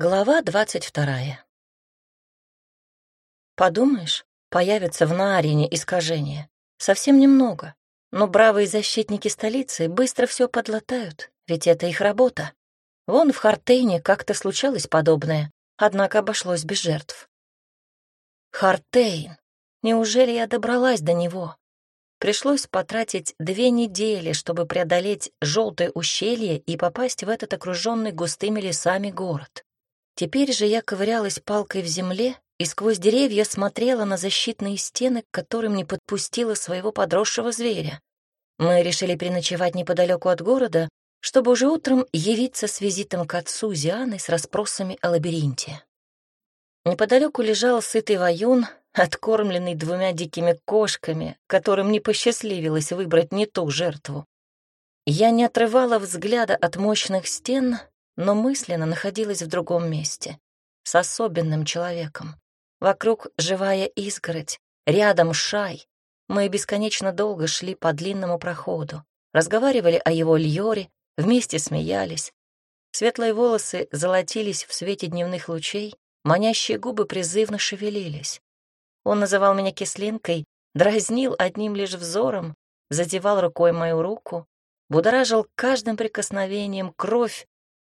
Глава двадцать вторая. Подумаешь, появятся в Наарине искажения. Совсем немного. Но бравые защитники столицы быстро все подлатают, ведь это их работа. Вон в Хартейне как-то случалось подобное, однако обошлось без жертв. Хартейн. Неужели я добралась до него? Пришлось потратить две недели, чтобы преодолеть желтое ущелье и попасть в этот окруженный густыми лесами город. Теперь же я ковырялась палкой в земле и сквозь деревья смотрела на защитные стены, к которым не подпустила своего подросшего зверя. Мы решили переночевать неподалеку от города, чтобы уже утром явиться с визитом к отцу Зианы с расспросами о лабиринте. Неподалеку лежал сытый воюн, откормленный двумя дикими кошками, которым не посчастливилось выбрать не ту жертву. Я не отрывала взгляда от мощных стен, но мысленно находилась в другом месте, с особенным человеком. Вокруг живая изгородь, рядом шай. Мы бесконечно долго шли по длинному проходу, разговаривали о его льоре, вместе смеялись. Светлые волосы золотились в свете дневных лучей, манящие губы призывно шевелились. Он называл меня кислинкой, дразнил одним лишь взором, задевал рукой мою руку, будоражил каждым прикосновением кровь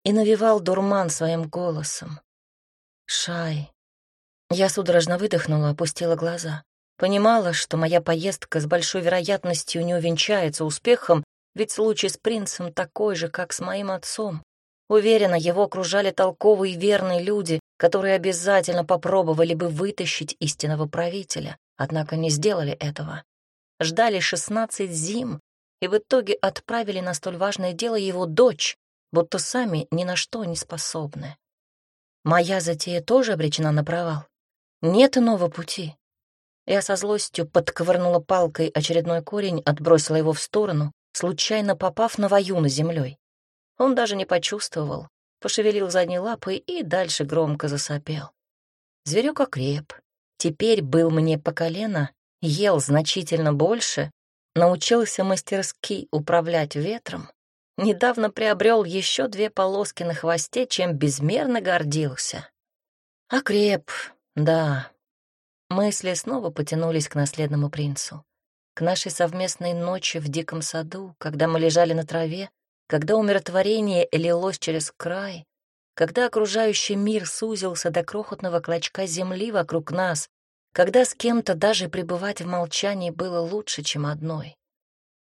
и навевал дурман своим голосом. «Шай». Я судорожно выдохнула, опустила глаза. Понимала, что моя поездка с большой вероятностью не увенчается успехом, ведь случай с принцем такой же, как с моим отцом. Уверена, его окружали толковые и верные люди, которые обязательно попробовали бы вытащить истинного правителя, однако не сделали этого. Ждали шестнадцать зим и в итоге отправили на столь важное дело его дочь, будто сами ни на что не способны. Моя затея тоже обречена на провал. Нет иного пути. Я со злостью подковырнула палкой очередной корень, отбросила его в сторону, случайно попав на воюна землей. Он даже не почувствовал, пошевелил задней лапой и дальше громко засопел. Зверек окреп. Теперь был мне по колено, ел значительно больше, научился мастерски управлять ветром, недавно приобрел еще две полоски на хвосте, чем безмерно гордился. Окреп, да. Мысли снова потянулись к наследному принцу. К нашей совместной ночи в диком саду, когда мы лежали на траве, когда умиротворение лилось через край, когда окружающий мир сузился до крохотного клочка земли вокруг нас, когда с кем-то даже пребывать в молчании было лучше, чем одной.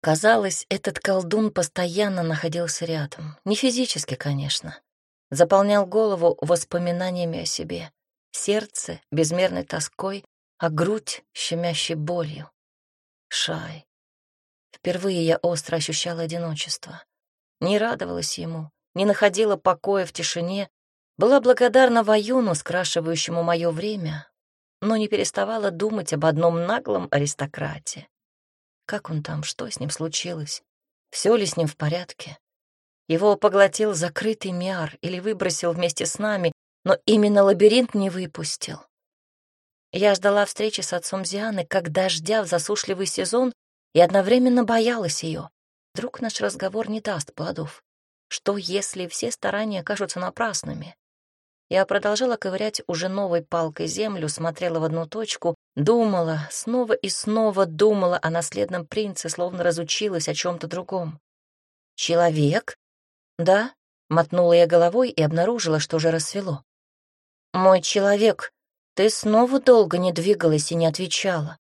Казалось, этот колдун постоянно находился рядом. Не физически, конечно. Заполнял голову воспоминаниями о себе. Сердце — безмерной тоской, а грудь — щемящей болью. Шай. Впервые я остро ощущала одиночество. Не радовалась ему, не находила покоя в тишине, была благодарна Ваюну, скрашивающему мое время, но не переставала думать об одном наглом аристократе. Как он там, что с ним случилось? Все ли с ним в порядке? Его поглотил закрытый миар или выбросил вместе с нами, но именно лабиринт не выпустил. Я ждала встречи с отцом Зианы, как дождя в засушливый сезон, и одновременно боялась ее. Вдруг наш разговор не даст плодов. Что, если все старания окажутся напрасными? Я продолжала ковырять уже новой палкой землю, смотрела в одну точку, думала, снова и снова думала о наследном принце, словно разучилась о чем-то другом. «Человек?» «Да», — мотнула я головой и обнаружила, что уже рассвело. «Мой человек, ты снова долго не двигалась и не отвечала?»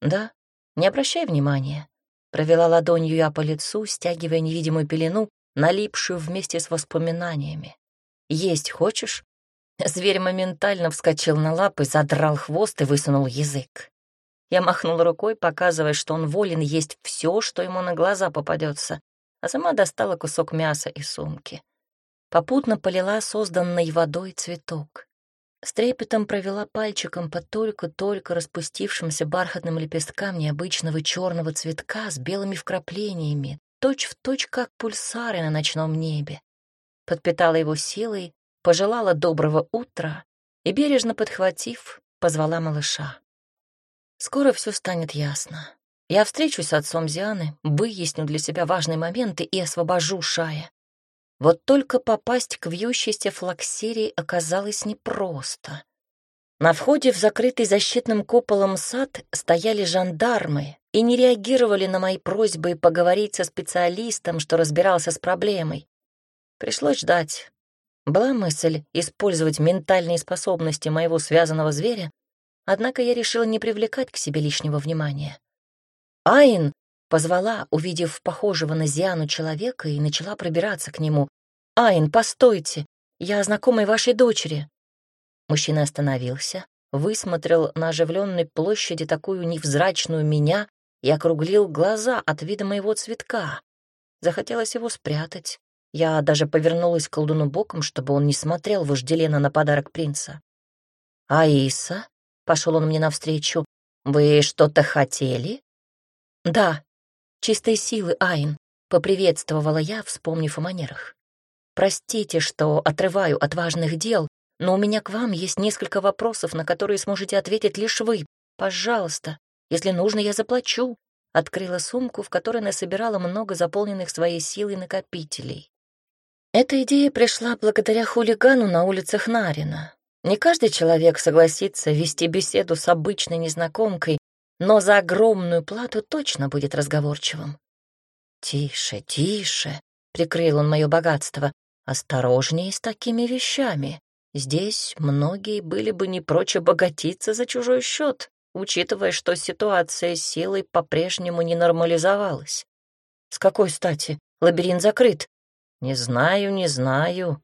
«Да, не обращай внимания», — провела ладонью я по лицу, стягивая невидимую пелену, налипшую вместе с воспоминаниями. «Есть хочешь?» Зверь моментально вскочил на лапы, задрал хвост и высунул язык. Я махнула рукой, показывая, что он волен есть все, что ему на глаза попадется, а сама достала кусок мяса из сумки. Попутно полила созданной водой цветок. С трепетом провела пальчиком по только-только распустившимся бархатным лепесткам необычного черного цветка с белыми вкраплениями, точь-в-точь, точь, как пульсары на ночном небе. Подпитала его силой, пожелала доброго утра и, бережно подхватив, позвала малыша. Скоро все станет ясно. Я встречусь с отцом Зианы, выясню для себя важные моменты и освобожу Шая. Вот только попасть к вьющейся флаксерии оказалось непросто. На входе в закрытый защитным куполом сад стояли жандармы и не реагировали на мои просьбы поговорить со специалистом, что разбирался с проблемой. Пришлось ждать. Была мысль использовать ментальные способности моего связанного зверя, однако я решила не привлекать к себе лишнего внимания. «Айн!» — позвала, увидев похожего на Зиану человека, и начала пробираться к нему. «Айн, постойте! Я знакомой вашей дочери!» Мужчина остановился, высмотрел на оживленной площади такую невзрачную меня и округлил глаза от вида моего цветка. Захотелось его спрятать. Я даже повернулась к колдуну боком, чтобы он не смотрел вожделенно на подарок принца. «Аиса?» — пошел он мне навстречу. «Вы что-то хотели?» «Да, чистой силы, Айн», — поприветствовала я, вспомнив о манерах. «Простите, что отрываю от важных дел, но у меня к вам есть несколько вопросов, на которые сможете ответить лишь вы. Пожалуйста, если нужно, я заплачу». Открыла сумку, в которой насобирала много заполненных своей силой накопителей. Эта идея пришла благодаря хулигану на улицах Нарина. Не каждый человек согласится вести беседу с обычной незнакомкой, но за огромную плату точно будет разговорчивым. «Тише, тише», — прикрыл он мое богатство, — «осторожнее с такими вещами. Здесь многие были бы не прочь обогатиться за чужой счет, учитывая, что ситуация с силой по-прежнему не нормализовалась. С какой стати? Лабиринт закрыт. Не знаю, не знаю.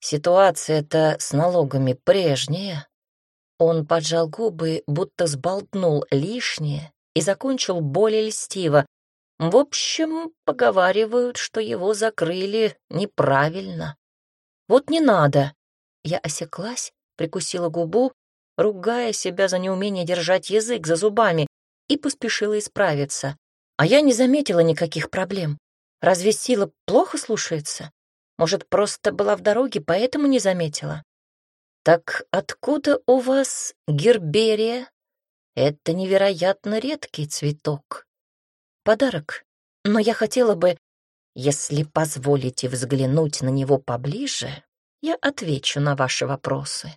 Ситуация-то с налогами прежняя. Он поджал губы, будто сболтнул лишнее и закончил более льстиво. В общем, поговаривают, что его закрыли неправильно. Вот не надо, я осеклась, прикусила губу, ругая себя за неумение держать язык за зубами, и поспешила исправиться. А я не заметила никаких проблем. Разве сила плохо слушается? Может, просто была в дороге, поэтому не заметила? Так откуда у вас герберия? Это невероятно редкий цветок. Подарок. Но я хотела бы, если позволите взглянуть на него поближе, я отвечу на ваши вопросы.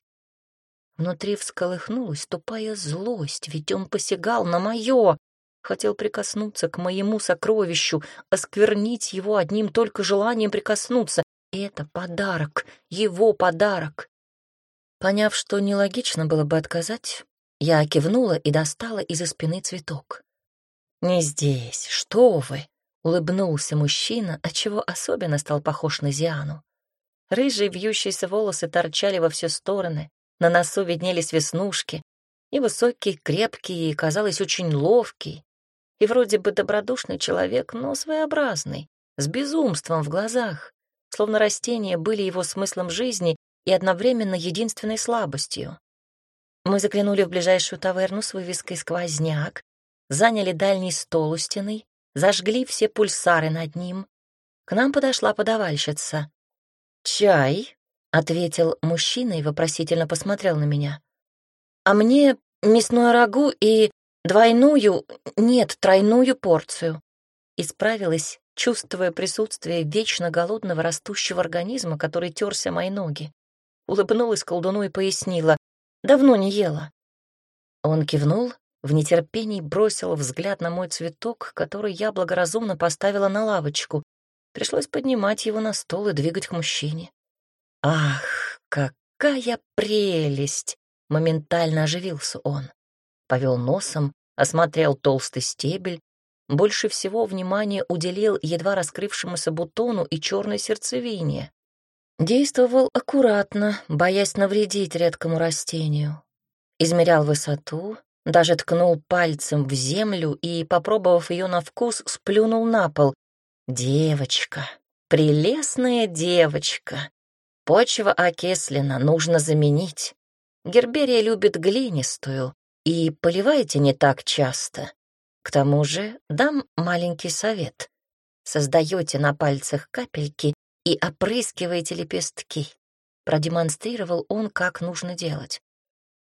Внутри всколыхнулась тупая злость, ведь он посягал на мое, хотел прикоснуться к моему сокровищу, осквернить его одним только желанием прикоснуться. Это подарок, его подарок. Поняв, что нелогично было бы отказать, я кивнула и достала из-за спины цветок. «Не здесь, что вы!» — улыбнулся мужчина, отчего особенно стал похож на Зиану. Рыжие вьющиеся волосы торчали во все стороны, на носу виднелись веснушки, и высокий, крепкий, и, казалось, очень ловкий, и вроде бы добродушный человек, но своеобразный, с безумством в глазах, словно растения были его смыслом жизни и одновременно единственной слабостью. Мы заглянули в ближайшую таверну с вывеской «Сквозняк», заняли дальний стол у стены, зажгли все пульсары над ним. К нам подошла подавальщица. «Чай», — ответил мужчина и вопросительно посмотрел на меня. «А мне мясное рагу и двойную, нет, тройную порцию». Исправилась, чувствуя присутствие вечно голодного растущего организма, который терся мои ноги. Улыбнулась колдуну и пояснила. «Давно не ела». Он кивнул, в нетерпении бросил взгляд на мой цветок, который я благоразумно поставила на лавочку, Пришлось поднимать его на стол и двигать к мужчине. «Ах, какая прелесть!» — моментально оживился он. Повел носом, осмотрел толстый стебель, больше всего внимания уделил едва раскрывшемуся бутону и черной сердцевине. Действовал аккуратно, боясь навредить редкому растению. Измерял высоту, даже ткнул пальцем в землю и, попробовав ее на вкус, сплюнул на пол, Девочка, прелестная девочка. Почва окислена, нужно заменить. Герберия любит глинистую, и поливайте не так часто. К тому же дам маленький совет. Создаете на пальцах капельки и опрыскиваете лепестки. Продемонстрировал он, как нужно делать.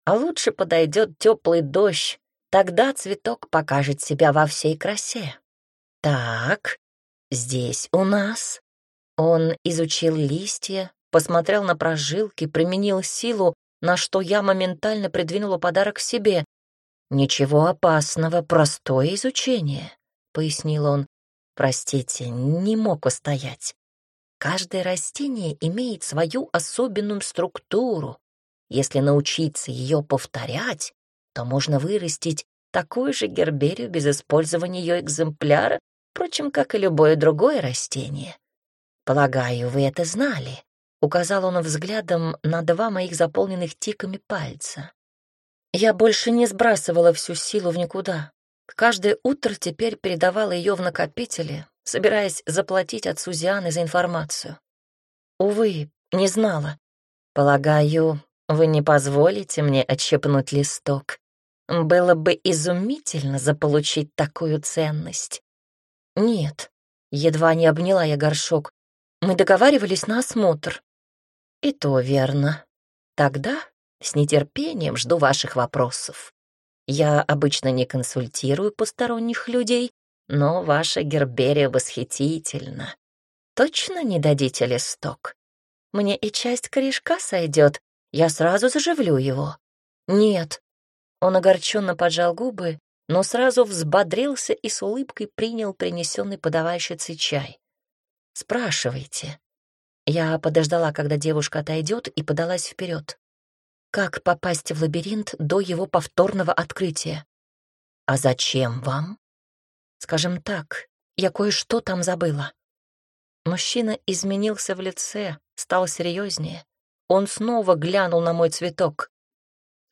А лучше подойдет теплый дождь, тогда цветок покажет себя во всей красе. Так, Здесь у нас Он изучил листья, посмотрел на прожилки, применил силу, на что я моментально придвинула подарок себе. «Ничего опасного, простое изучение», — пояснил он. «Простите, не мог устоять. Каждое растение имеет свою особенную структуру. Если научиться ее повторять, то можно вырастить такую же герберию без использования ее экземпляра, впрочем, как и любое другое растение. Полагаю, вы это знали. Указал он взглядом на два моих заполненных тиками пальца. Я больше не сбрасывала всю силу в никуда. Каждое утро теперь передавала ее в накопители, собираясь заплатить отцу Зианы за информацию. Увы, не знала. Полагаю, вы не позволите мне отщепнуть листок. Было бы изумительно заполучить такую ценность. Нет, едва не обняла я горшок. Мы договаривались на осмотр. И то верно. Тогда с нетерпением жду ваших вопросов. Я обычно не консультирую посторонних людей, но ваша герберия восхитительна. Точно не дадите листок? Мне и часть корешка сойдет, я сразу заживлю его. Нет. Он огорченно поджал губы, но сразу взбодрился и с улыбкой принял принесенный подавальщицей чай. Спрашивайте. Я подождала, когда девушка отойдет, и подалась вперед. Как попасть в лабиринт до его повторного открытия? А зачем вам? Скажем так, я кое-что там забыла. Мужчина изменился в лице, стал серьезнее. Он снова глянул на мой цветок.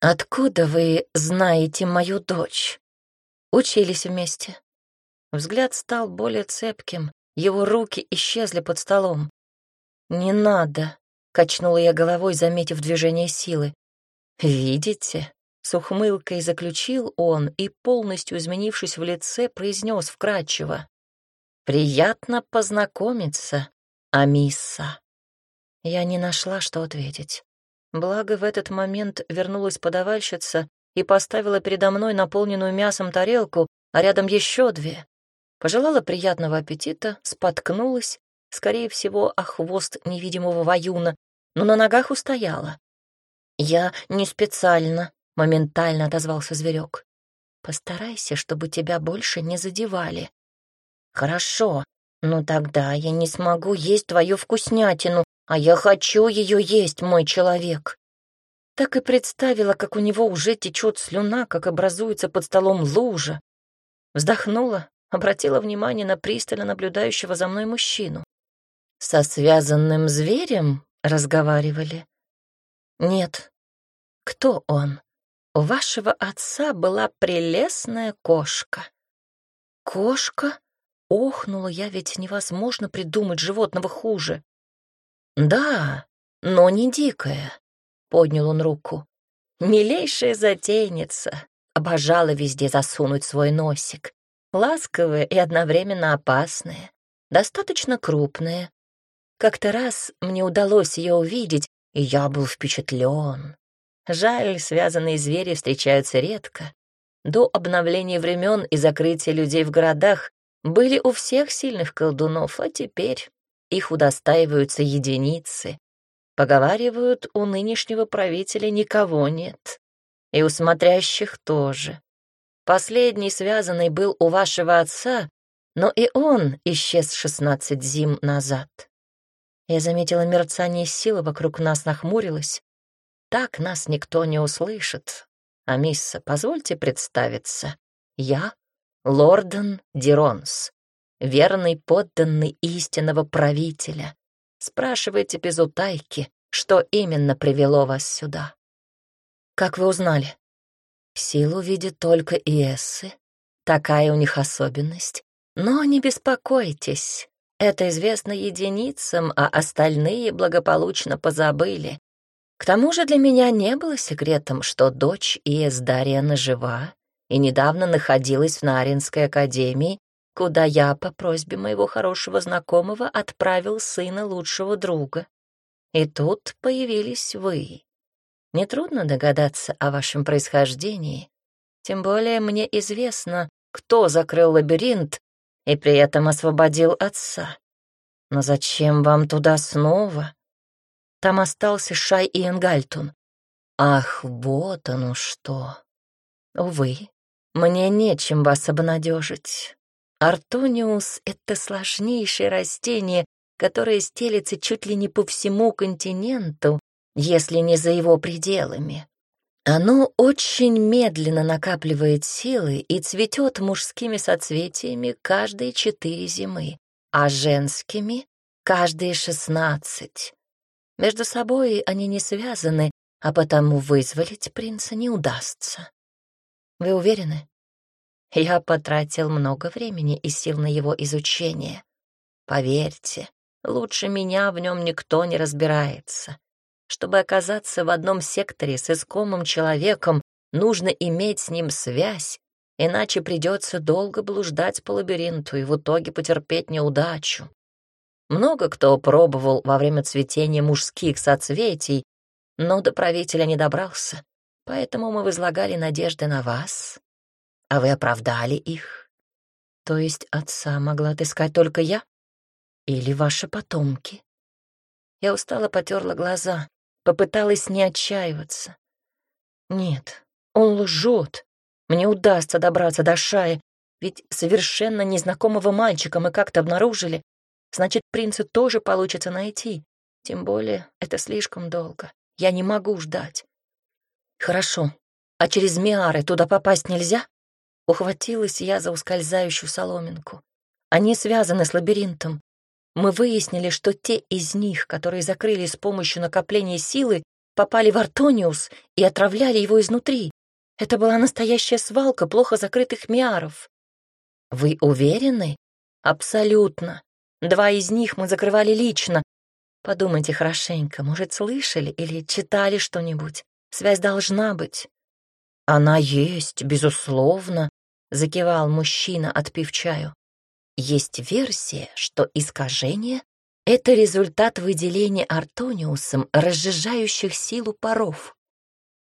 «Откуда вы знаете мою дочь?» Учились вместе. Взгляд стал более цепким, его руки исчезли под столом. «Не надо», — качнула я головой, заметив движение силы. «Видите?» — с ухмылкой заключил он и, полностью изменившись в лице, произнес вкрадчиво. «Приятно познакомиться, Амисса». Я не нашла, что ответить. Благо, в этот момент вернулась подавальщица и поставила передо мной наполненную мясом тарелку, а рядом еще две. Пожелала приятного аппетита, споткнулась скорее всего, о хвост невидимого воюна, но на ногах устояла. «Я не специально», — моментально отозвался зверек. «Постарайся, чтобы тебя больше не задевали». «Хорошо, но тогда я не смогу есть твою вкуснятину, а я хочу ее есть, мой человек». Так и представила, как у него уже течет слюна, как образуется под столом лужа. Вздохнула, обратила внимание на пристально наблюдающего за мной мужчину. Со связанным зверем разговаривали? Нет. Кто он? У вашего отца была прелестная кошка. Кошка? Охнула я, ведь невозможно придумать животного хуже. Да, но не дикая, поднял он руку. Милейшая затейница, обожала везде засунуть свой носик. Ласковая и одновременно опасная, достаточно крупная, как-то раз мне удалось ее увидеть, и я был впечатлен. Жаль, связанные звери встречаются редко. До обновления времен и закрытия людей в городах были у всех сильных колдунов, а теперь их удостаиваются единицы. Поговаривают, у нынешнего правителя никого нет. И у смотрящих тоже. Последний связанный был у вашего отца, но и он исчез шестнадцать зим назад. Я заметила мерцание силы вокруг нас, нахмурилась. Так нас никто не услышит. А мисса, позвольте представиться. Я — Лорден Диронс, верный подданный истинного правителя. Спрашивайте без утайки, что именно привело вас сюда. Как вы узнали? Силу видит только Иессы. Такая у них особенность. Но не беспокойтесь, это известно единицам, а остальные благополучно позабыли. К тому же для меня не было секретом, что дочь Иес Дарьяна жива и недавно находилась в Наринской академии, куда я по просьбе моего хорошего знакомого отправил сына лучшего друга. И тут появились вы. Нетрудно догадаться о вашем происхождении. Тем более мне известно, кто закрыл лабиринт и при этом освободил отца. Но зачем вам туда снова? Там остался Шай и Энгальтун. Ах, вот оно что. Увы, мне нечем вас обнадежить. Артониус — это сложнейшее растение, которое стелется чуть ли не по всему континенту, если не за его пределами. Оно очень медленно накапливает силы и цветет мужскими соцветиями каждые четыре зимы, а женскими — каждые шестнадцать. Между собой они не связаны, а потому вызволить принца не удастся. Вы уверены? Я потратил много времени и сил на его изучение. Поверьте, лучше меня в нем никто не разбирается. Чтобы оказаться в одном секторе с искомым человеком, нужно иметь с ним связь, иначе придется долго блуждать по лабиринту и в итоге потерпеть неудачу. Много кто пробовал во время цветения мужских соцветий, но до правителя не добрался, поэтому мы возлагали надежды на вас, а вы оправдали их. То есть отца могла отыскать только я? Или ваши потомки? Я устало потерла глаза. Попыталась не отчаиваться. Нет, он лжет. Мне удастся добраться до Шая, ведь совершенно незнакомого мальчика мы как-то обнаружили. Значит, принца тоже получится найти. Тем более, это слишком долго. Я не могу ждать. Хорошо. А через Миары туда попасть нельзя? Ухватилась я за ускользающую соломинку. Они связаны с лабиринтом. Мы выяснили, что те из них, которые закрыли с помощью накопления силы, попали в Артониус и отравляли его изнутри. Это была настоящая свалка плохо закрытых миаров. Вы уверены? Абсолютно. Два из них мы закрывали лично. Подумайте хорошенько, может, слышали или читали что-нибудь? Связь должна быть. Она есть, безусловно, закивал мужчина, отпив чаю. Есть версия, что искажение — это результат выделения артониусом разжижающих силу паров.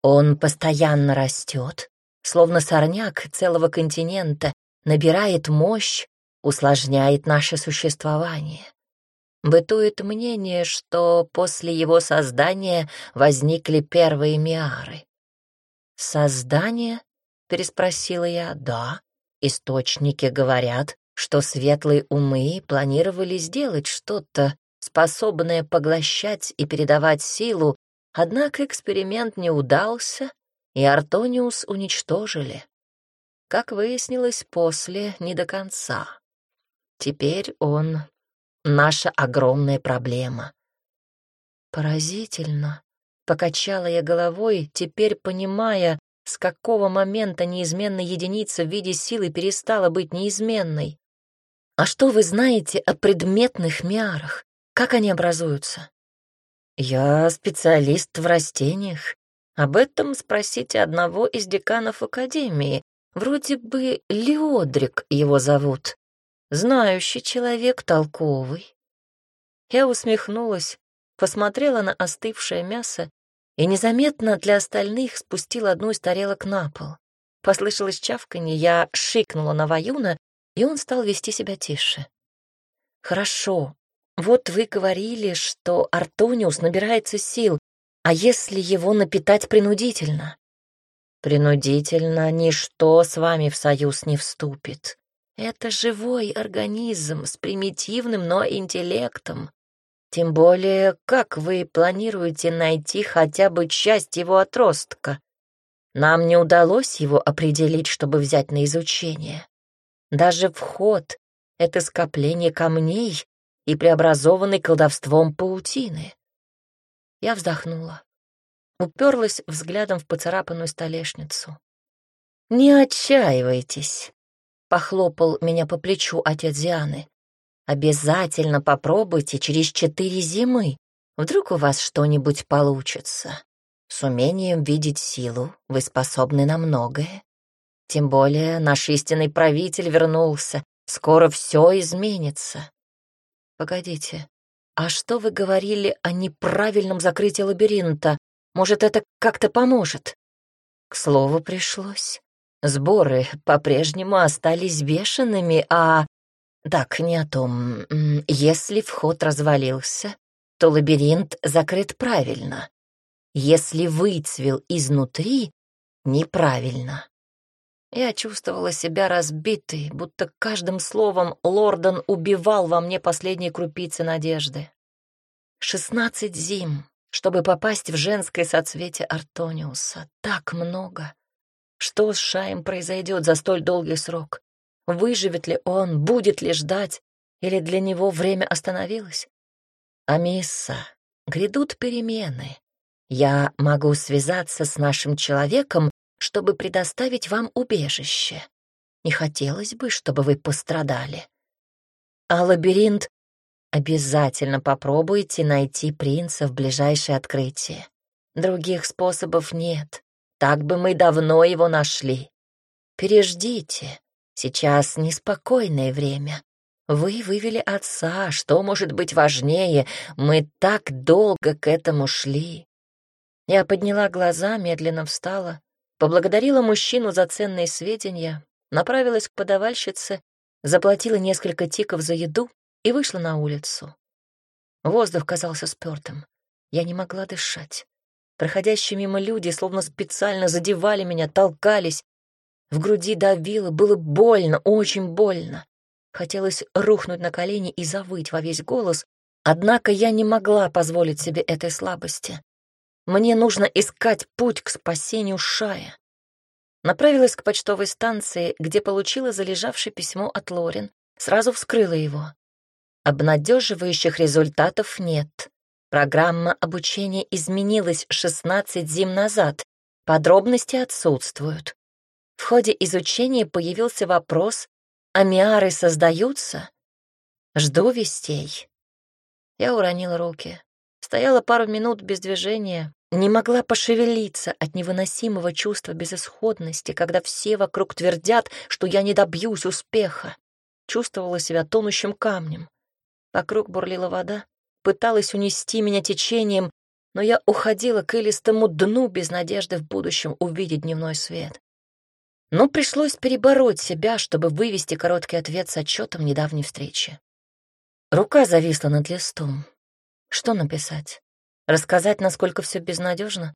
Он постоянно растет, словно сорняк целого континента, набирает мощь, усложняет наше существование. Бытует мнение, что после его создания возникли первые миары. «Создание?» — переспросила я. «Да, источники говорят, что светлые умы планировали сделать что-то, способное поглощать и передавать силу, однако эксперимент не удался, и Артониус уничтожили. Как выяснилось после, не до конца. Теперь он — наша огромная проблема. Поразительно. Покачала я головой, теперь понимая, с какого момента неизменная единица в виде силы перестала быть неизменной. А что вы знаете о предметных миарах? Как они образуются? Я специалист в растениях. Об этом спросите одного из деканов Академии. Вроде бы Леодрик его зовут. Знающий человек, толковый. Я усмехнулась, посмотрела на остывшее мясо и незаметно для остальных спустила одну из тарелок на пол. Послышалось чавканье, я шикнула на Ваюна, и он стал вести себя тише. «Хорошо. Вот вы говорили, что Артониус набирается сил, а если его напитать принудительно?» «Принудительно ничто с вами в союз не вступит. Это живой организм с примитивным, но интеллектом. Тем более, как вы планируете найти хотя бы часть его отростка? Нам не удалось его определить, чтобы взять на изучение. Даже вход — это скопление камней и преобразованный колдовством паутины. Я вздохнула, уперлась взглядом в поцарапанную столешницу. «Не отчаивайтесь», — похлопал меня по плечу отец Дианы. «Обязательно попробуйте через четыре зимы. Вдруг у вас что-нибудь получится. С умением видеть силу вы способны на многое. Тем более наш истинный правитель вернулся. Скоро все изменится. Погодите, а что вы говорили о неправильном закрытии лабиринта? Может, это как-то поможет? К слову пришлось. Сборы по-прежнему остались бешеными, а... Так, не о том. Если вход развалился, то лабиринт закрыт правильно. Если выцвел изнутри, неправильно. Я чувствовала себя разбитой, будто каждым словом Лордон убивал во мне последние крупицы надежды. Шестнадцать зим, чтобы попасть в женское соцветие Артониуса. Так много. Что с Шаем произойдет за столь долгий срок? Выживет ли он, будет ли ждать, или для него время остановилось? А мисса, грядут перемены. Я могу связаться с нашим человеком чтобы предоставить вам убежище. Не хотелось бы, чтобы вы пострадали. А лабиринт обязательно попробуйте найти принца в ближайшее открытие. Других способов нет. Так бы мы давно его нашли. Переждите. Сейчас неспокойное время. Вы вывели отца, что может быть важнее? Мы так долго к этому шли. Я подняла глаза, медленно встала поблагодарила мужчину за ценные сведения, направилась к подавальщице, заплатила несколько тиков за еду и вышла на улицу. Воздух казался спёртым. Я не могла дышать. Проходящие мимо люди словно специально задевали меня, толкались. В груди давило, было больно, очень больно. Хотелось рухнуть на колени и завыть во весь голос, однако я не могла позволить себе этой слабости. Мне нужно искать путь к спасению Шая. Направилась к почтовой станции, где получила залежавшее письмо от Лорин. Сразу вскрыла его. Обнадеживающих результатов нет. Программа обучения изменилась 16 зим назад. Подробности отсутствуют. В ходе изучения появился вопрос, амиары создаются? Жду вестей. Я уронила руки. Стояла пару минут без движения, не могла пошевелиться от невыносимого чувства безысходности, когда все вокруг твердят, что я не добьюсь успеха. Чувствовала себя тонущим камнем. Вокруг бурлила вода, пыталась унести меня течением, но я уходила к илистому дну без надежды в будущем увидеть дневной свет. Но пришлось перебороть себя, чтобы вывести короткий ответ с отчетом недавней встречи. Рука зависла над листом. Что написать? Рассказать, насколько все безнадежно?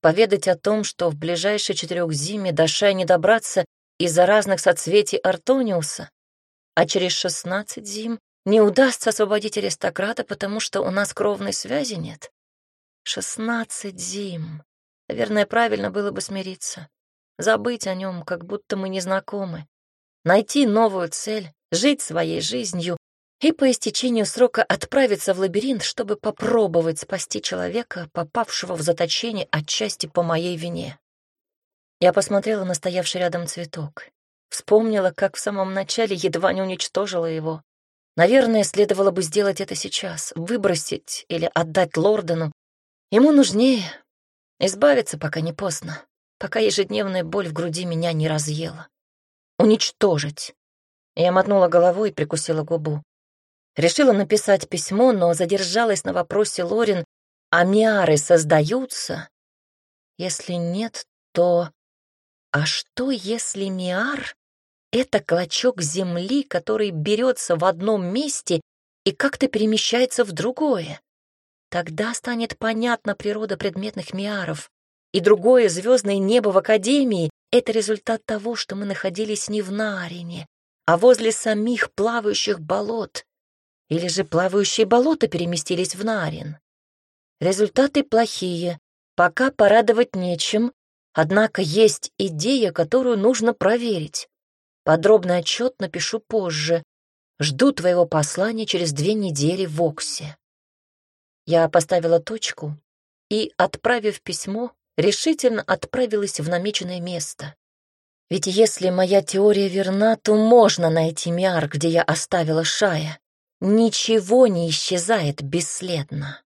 Поведать о том, что в ближайшие четырех зиме до Шая не добраться из-за разных соцветий Артониуса, а через шестнадцать зим не удастся освободить аристократа, потому что у нас кровной связи нет? Шестнадцать зим. Наверное, правильно было бы смириться. Забыть о нем, как будто мы не знакомы. Найти новую цель, жить своей жизнью и по истечению срока отправиться в лабиринт, чтобы попробовать спасти человека, попавшего в заточение отчасти по моей вине. Я посмотрела на стоявший рядом цветок. Вспомнила, как в самом начале едва не уничтожила его. Наверное, следовало бы сделать это сейчас, выбросить или отдать Лордену. Ему нужнее избавиться, пока не поздно, пока ежедневная боль в груди меня не разъела. Уничтожить. Я мотнула головой и прикусила губу. Решила написать письмо, но задержалась на вопросе Лорин, а миары создаются? Если нет, то... А что, если миар — это клочок земли, который берется в одном месте и как-то перемещается в другое? Тогда станет понятна природа предметных миаров. И другое звездное небо в Академии — это результат того, что мы находились не в Нарине, а возле самих плавающих болот. Или же плавающие болота переместились в Нарин? Результаты плохие, пока порадовать нечем, однако есть идея, которую нужно проверить. Подробный отчет напишу позже. Жду твоего послания через две недели в Оксе. Я поставила точку и, отправив письмо, решительно отправилась в намеченное место. Ведь если моя теория верна, то можно найти Миар, где я оставила Шая. Ничего не исчезает бесследно.